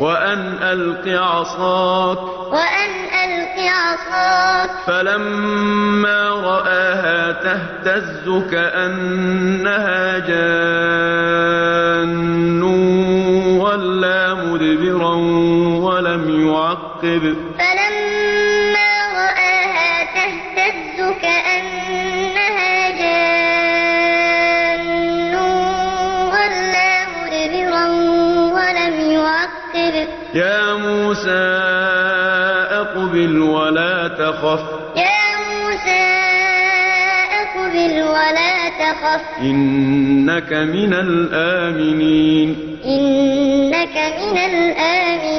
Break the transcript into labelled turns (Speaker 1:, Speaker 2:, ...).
Speaker 1: وَأَنْ أَلْقِ عَصَاكَ.
Speaker 2: وَأَنْ أَلْقِ عَصَاكَ ۖ.
Speaker 1: فَلَمَّا رَآهَا تَهْتَزُّ كَأَنَّهَا جَانٌّ. وَلَّىٰ مُدْبِرًا وَلَمْ يُعَقِّبْ ۚ.
Speaker 2: فَلَمَّا رَآهَا تَهْتَزُّ كَأَنَّهَا يُعَقِّبْ ۚ
Speaker 1: يَا مُوسَىٰ أَقْبِلْ وَلَا تَخَفْ ۖ. إِنَّكَ مِنَ الْآمِنِينَ.
Speaker 2: إِنَّكَ مِنَ الْآمِنِينَ.